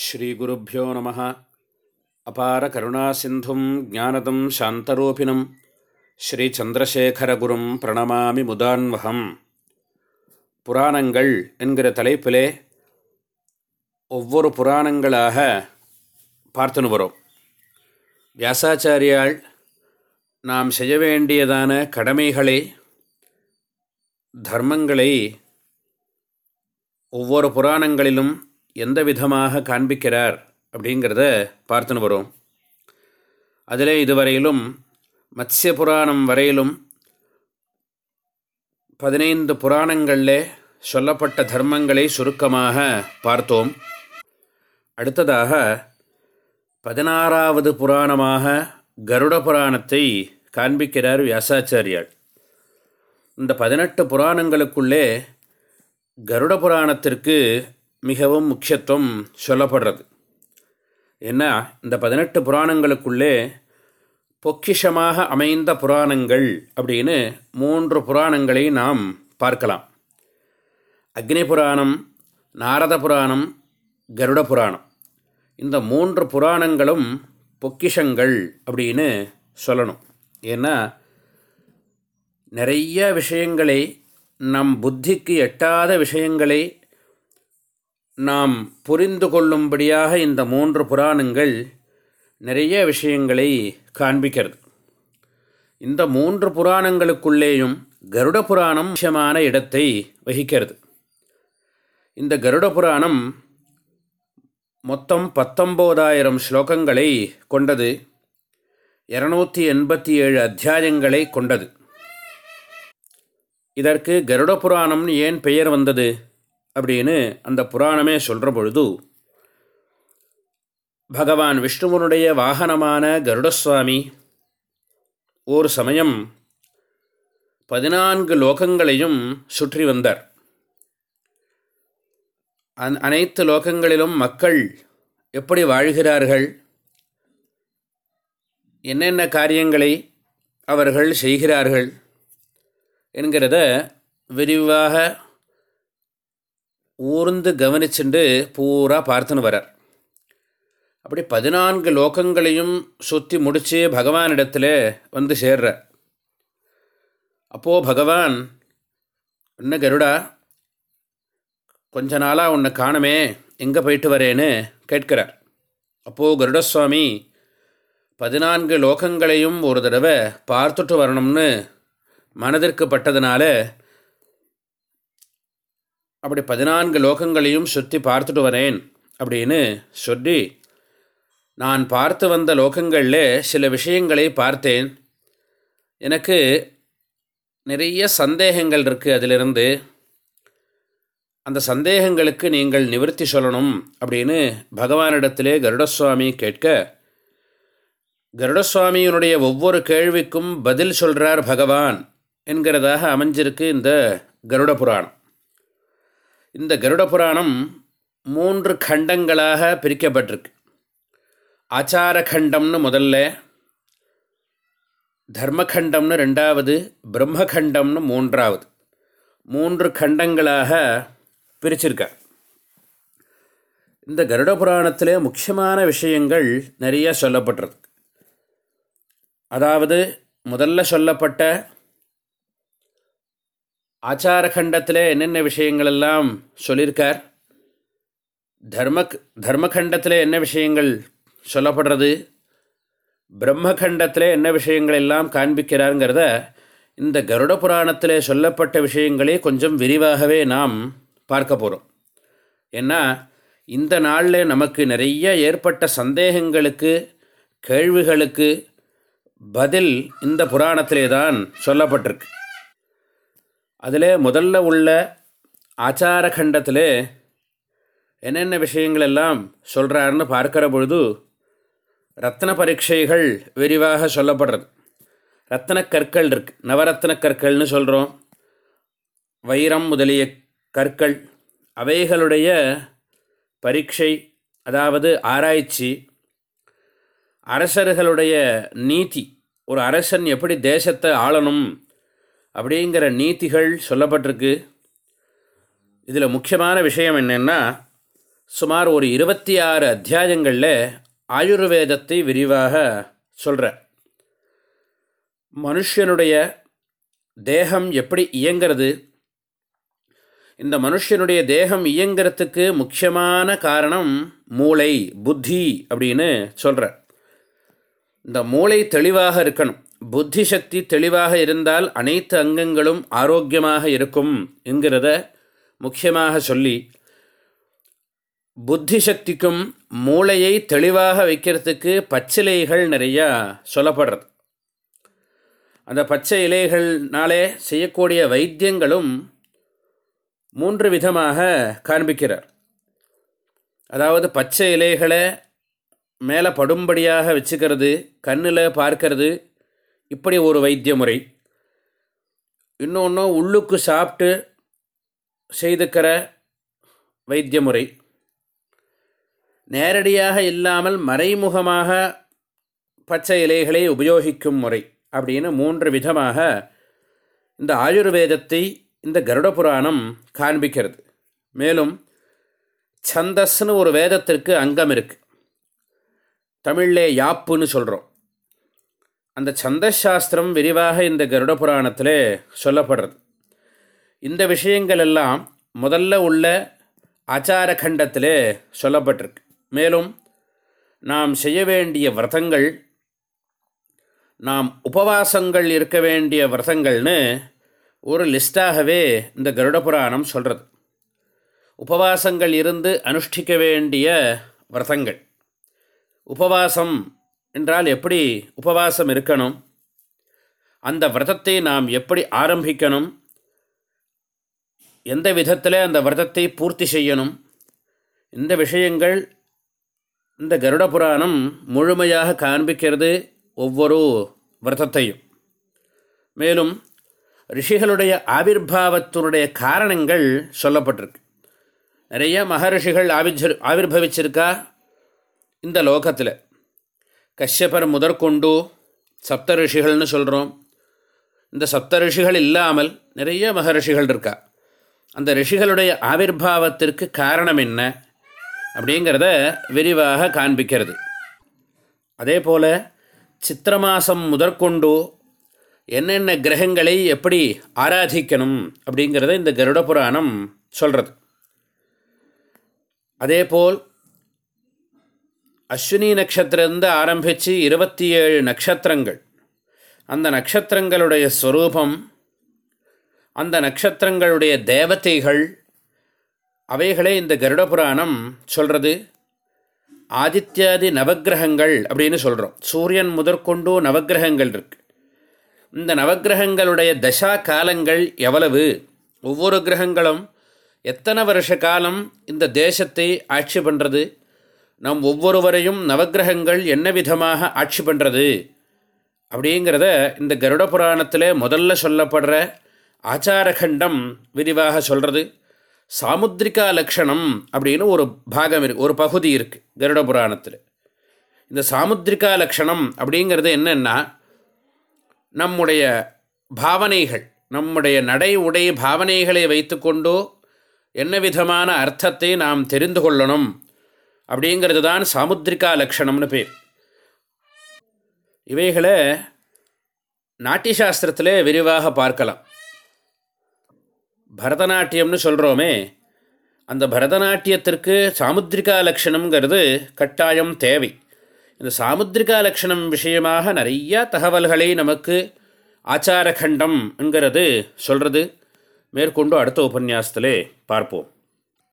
ஸ்ரீகுருப்போ நம. அபார கருணாசிந்தும் ஜானதம் சாந்தரூபிணம் ஸ்ரீச்சந்திரசேகரகுரும் பிரணமாமி முதான்வகம். புராணங்கள் என்கிற தலைப்பிலே ஒவ்வொரு புராணங்களாக பார்த்துன்னு வரும். வியாசாச்சாரியால் நாம் செய்ய வேண்டியதான கடமைகளை தர்மங்களை ஒவ்வொரு புராணங்களிலும் எந்த விதமாக காண்பிக்கிறார் அப்படிங்கிறத பார்த்துன்னு வரும். அதிலே இதுவரையிலும் மத்ய புராணம் வரையிலும் பதினைந்து புராணங்களில் சொல்லப்பட்ட தர்மங்களை சுருக்கமாக பார்த்தோம். அடுத்ததாக பதினாறாவது புராணமாக கருட புராணத்தை காண்பிக்கிறார் வியாசாச்சாரியால் இந்த பதினெட்டு புராணங்களுக்குள்ளே கருட புராணத்திற்கு மிகவும் முக்கியத்துவம் சொல்லப்படுறது. ஏன்னா இந்த பதினெட்டு புராணங்களுக்குள்ளே பொக்கிஷமாக அமைந்த புராணங்கள் அப்படின்னு மூன்று புராணங்களை நாம் பார்க்கலாம். அக்னி புராணம் நாரத புராணம் கருட புராணம். இந்த மூன்று புராணங்களும் பொக்கிஷங்கள் அப்படின்னு சொல்லணும். ஏன்னா நிறைய விஷயங்களை நம் புத்திக்கு எட்டாத விஷயங்களை நாம் புரிந்து கொள்ளும்படியாக இந்த மூன்று புராணங்கள் நிறைய விஷயங்களை காண்பிக்கிறது. இந்த மூன்று புராணங்களுக்குள்ளேயும் கருட புராணம் முக்கியமான இடத்தை வகிக்கிறது. இந்த கருட புராணம் மொத்தம் பத்தொம்போதாயிரம் ஸ்லோகங்களை கொண்டது. இரநூத்தி எண்பத்தி ஏழு அத்தியாயங்களை கொண்டது. இதற்கு கருட புராணம்னு ஏன் பெயர் வந்தது? அப்படின்னு அந்த புராணமே சொல்கிற பொழுது பகவான் விஷ்ணுவனுடைய வாகனமான கருடசுவாமி ஒரு சமயம் பதினான்கு லோகங்களையும் சுற்றி வந்தார். அந் அனைத்து லோகங்களிலும் மக்கள் எப்படி வாழ்கிறார்கள் என்னென்ன காரியங்களை அவர்கள் செய்கிறார்கள் என்கிறத விரிவாக ஊர்ந்து கவனிச்சுண்டு பூரா பார்த்துன்னு வரார் அப்படி பதினான்கு லோகங்களையும் சுற்றி முடித்து பகவானிடத்தில் வந்து சேர்றார். அப்போது பகவான் என்ன கருடா கொஞ்ச நாளாக உன்னை காணமே எங்கே போயிட்டு வரேன்னு கேட்கிறார். அப்போது கருடசுவாமி பதினான்கு லோகங்களையும் ஒரு தடவை பார்த்துட்டு வரணும்னு மனதிற்கு பட்டதுனால அப்படி பதினான்கு லோகங்களையும் சுற்றி பார்த்துட்டு வரேன் அப்படின்னு சொல்லி நான் பார்த்து வந்த லோகங்களில் சில விஷயங்களை பார்த்தேன். எனக்கு நிறைய சந்தேகங்கள் இருக்குது அதிலிருந்து. அந்த சந்தேகங்களுக்கு நீங்கள் நிவர்த்தி சொல்லணும் அப்படின்னு பகவானிடத்திலே கருடசுவாமி கேட்க கருடசுவாமியினுடைய ஒவ்வொரு கேள்விக்கும் பதில் சொல்கிறார் பகவான் என்கிறதாக அமைஞ்சிருக்கு இந்த கருட புராணம். இந்த கருட புராணம் மூன்று கண்டங்களாக பிரிக்கப்பட்டிருக்கு. ஆச்சார கண்டம்னு முதல்ல தர்மகண்டம்னு ரெண்டாவது பிரம்மகண்டம்னு மூன்றாவது. மூன்று கண்டங்களாக பிரிச்சிருக்க இந்த கருட புராணத்திலே முக்கியமான விஷயங்கள் நிறைய சொல்லப்பட்டிருக்கு. அதாவது முதல்ல சொல்லப்பட்ட ஆச்சார கண்டத்தில் என்னென்ன விஷயங்கள் எல்லாம் சொல்லியிருக்கார்? தர்ம தர்மகண்டத்தில் என்ன விஷயங்கள் சொல்லப்படுறது? பிரம்மகண்டத்தில் என்ன விஷயங்கள் எல்லாம் காண்பிக்கிறாருங்கிறத இந்த கருட புராணத்தில் சொல்லப்பட்ட விஷயங்களே கொஞ்சம் விரிவாகவே நாம் பார்க்க போகிறோம் ஏன்னா இந்த நாளில் நமக்கு நிறைய ஏற்பட்ட சந்தேகங்களுக்கு கேள்விகளுக்கு பதில் இந்த புராணத்திலே தான் சொல்லப்பட்டிருக்கு. அதில் முதல்ல உள்ள ஆச்சார கண்டத்தில் என்னென்ன விஷயங்கள் எல்லாம் சொல்கிறாருன்னு பார்க்குற பொழுது ரத்ன பரீட்சைகள் விரிவாக சொல்லப்படுறது. ரத்ன கற்கள் இருக்கு. நவரத்ன கற்கள்னு சொல்கிறோம் வைரம் முதலிய கற்கள். அவைகளுடைய பரீட்சை அதாவது ஆராய்ச்சி அரசர்களுடைய நீதி. ஒரு அரசன் எப்படி தேசத்தை ஆளணும் அப்படிங்கிற நீதிகள் சொல்லப்பட்டிருக்கு. இதில் முக்கியமான விஷயம் என்னென்னா சுமார் ஒரு இருபத்தி ஆறு அத்தியாயங்களில் ஆயுர்வேதத்தை விரிவாக சொல்கிற மனுஷனுடைய தேகம் எப்படி இயங்கிறது? இந்த மனுஷனுடைய தேகம் இயங்கிறதுக்கு முக்கியமான காரணம் மூளை புத்தி அப்படின்னு சொல்கிற இந்த மூளை தெளிவாக இருக்கணும். புத்தி சக்தி தெளிவாக இருந்தால் அனைத்து அங்கங்களும் ஆரோக்கியமாக இருக்கும் என்கிறத முக்கியமாக சொல்லி புத்தி சக்திக்கும் மூளையை தெளிவாக வைக்கிறதுக்கு பச்சிலைகள் நிறையா சொல்லப்படுறது. அந்த பச்சை இலைகள்னாலே செய்யக்கூடிய வைத்தியங்களும் மூன்று விதமாக காண்பிக்கிறார். அதாவது பச்சை இலைகளை மேலே படும்படியாக வச்சுக்கிறது கண்ணில் பார்க்கறது இப்படி ஒரு வைத்திய முறை. இன்னொன்று உள்ளுக்கு சாப்பிட்டு செய்துக்கிற வைத்திய முறை. நேரடியாக இல்லாமல் மறைமுகமாக பச்சை இலைகளை உபயோகிக்கும் முறை அப்படின்னு மூன்று விதமாக இந்த ஆயுர்வேதத்தை இந்த கருட புராணம் காண்பிக்கிறது. மேலும் சந்தஸ்னு ஒரு வேதத்திற்கு அங்கம் இருக்குது தமிழிலே யாப்புன்னு சொல்கிறோம் அந்த சந்தசாஸ்திரம் விரிவாக இந்த கருட புராணத்தில் சொல்லப்படுறது. இந்த விஷயங்கள் எல்லாம் முதல்ல உள்ள ஆச்சார கண்டத்தில் சொல்லப்பட்டிருக்கு. மேலும் நாம் செய்ய வேண்டிய விரதங்கள் நாம் உபவாசங்கள் இருக்க வேண்டிய விரதங்கள்னு ஒரு லிஸ்டாகவே இந்த கருட புராணம் சொல்கிறது உபவாசங்கள் இருந்து அனுஷ்டிக்க வேண்டிய விரதங்கள். உபவாசம் என்றால் எப்படி உபவாசம் இருக்கணும்? அந்த விரதத்தை நாம் எப்படி ஆரம்பிக்கணும்? எந்த விதத்தில் அந்த விரதத்தை பூர்த்தி செய்யணும்? இந்த விஷயங்கள் இந்த கருட புராணம் முழுமையாக காண்பிக்கிறது ஒவ்வொரு விரதத்தையும். மேலும் ரிஷிகளுடைய ஆவிர்வாவத்தினுடைய காரணங்கள் சொல்லப்பட்டிருக்கு. நிறைய மகரிஷிகள் ஆவிர் ஆவிர்வவிச்சிருக்கா இந்த லோகத்தில். கஷ்யபர் முதற்கொண்டு சப்த ரிஷிகள்னு சொல்கிறோம் இந்த சப்த ரிஷிகள் இல்லாமல் நிறைய மகரிஷிகள் இருக்கா? அந்த ரிஷிகளுடைய ஆவிர்வாவத்திற்கு காரணம் என்ன? அப்படிங்கிறத விரிவாக காண்பிக்கிறது. அதே போல் சித்திர மாதம் முதற்கொண்டு என்னென்ன கிரகங்களை எப்படி ஆராதிக்கணும் அப்படிங்கிறத இந்த கருட புராணம் சொல்கிறது அதேபோல் அஸ்வினி நட்சத்திரந்து ஆரம்பித்து இருபத்தி ஏழு நட்சத்திரங்கள். அந்த நட்சத்திரங்களுடைய ஸ்வரூபம் அந்த நட்சத்திரங்களுடைய தேவதைகள் அவைகளே இந்த கருட புராணம் சொல்கிறது ஆதித்யாதி நவகிரகங்கள் அப்படின்னு சொல்கிறோம் சூரியன் முதற்கொண்டு நவகிரகங்கள் இருக்கு. இந்த நவகிரகங்களுடைய தசா காலங்கள் எவ்வளவு? ஒவ்வொரு கிரகங்களும் எத்தனை வருஷ காலம் இந்த தேசத்தை ஆட்சி பண்ணுறது நம் ஒவ்வொருவரையும் நவகிரகங்கள் என்ன விதமாக ஆட்சி பண்ணுறது அப்படிங்கிறத இந்த கருட புராணத்தில் முதல்ல சொல்லப்படுற ஆச்சாரகண்டம் விரிவாக சொல்கிறது சாமுத்ரிகா லக்ஷணம் அப்படின்னு ஒரு பாகம் இருக்குது ஒரு பகுதி இருக்குது கருட புராணத்தில். இந்த சாமுத்ரிகா லக்ஷணம் அப்படிங்கிறது என்னென்னா நம்முடைய பாவனைகள் நம்முடைய நடை உடை பாவனைகளை வைத்துக்கொண்டோ என்ன விதமான அர்த்தத்தை நாம் தெரிந்து கொள்ளணும்? அப்படிங்கிறது தான் சாமுத்ரிகா லக்ஷணம்னு பேர். இவைகளை நாட்டிய சாஸ்திரத்தில் விரிவாக பார்க்கலாம். பரதநாட்டியம்னு சொல்கிறோமே அந்த பரதநாட்டியத்திற்கு சாமுத்ரிகா லக்ஷணம்ங்கிறது கட்டாயம் தேவை. இந்த சாமுத்ரிகா லக்ஷணம் விஷயமாக நிறையா தகவல்களை நமக்கு ஆச்சாரகண்டம் என்கிறது சொல்கிறது மேற்கொண்டு அடுத்த உபன்யாசத்திலே பார்ப்போம்.